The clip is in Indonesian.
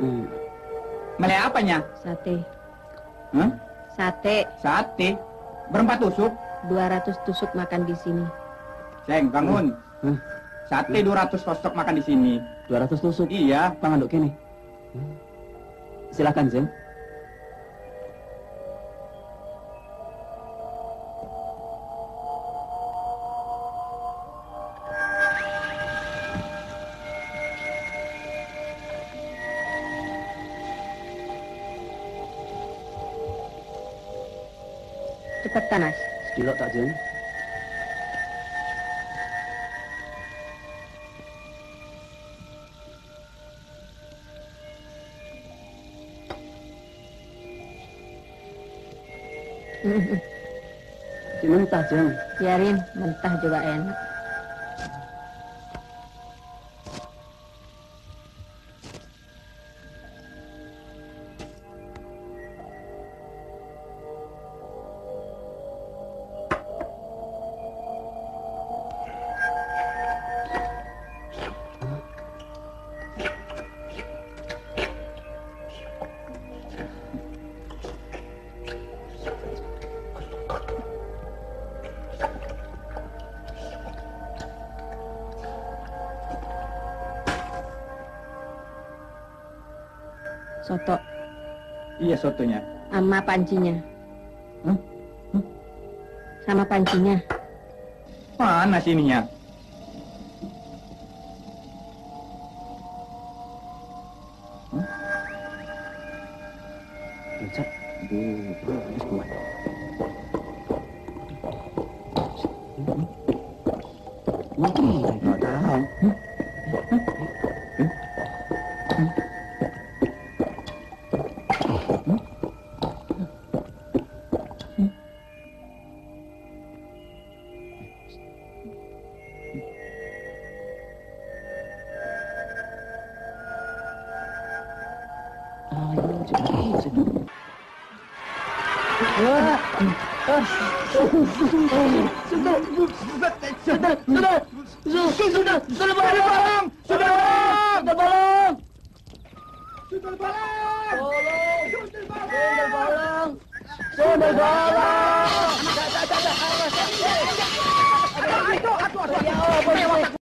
Hmm. Mele apanya? Sate. Hah? Sate. Sate. Berempat tusuk. 200 tusuk makan di sini. Ceng, bangun. Hah? Sate 200 tusuk makan di sini. 200 tusuk. Iya. Panganduk kene. Silakan, Jeng. Cepetan, Mas. Sedilok tak, Jeng? Mentah, Jeng. Biarin, mentah juga enak. Soto Iya sotonya. sama pancinya. Hah? Sama pancinya. Mana sininya? Cak. Aduh, bagus kuat. Mungkin nggak tahu. I love you. Sudah, sudah, sudah, sudah barang, sudah barang, sudah barang, sudah barang, sudah barang, sudah barang. Ada, ada, ada. Aduh, aduh, aduh.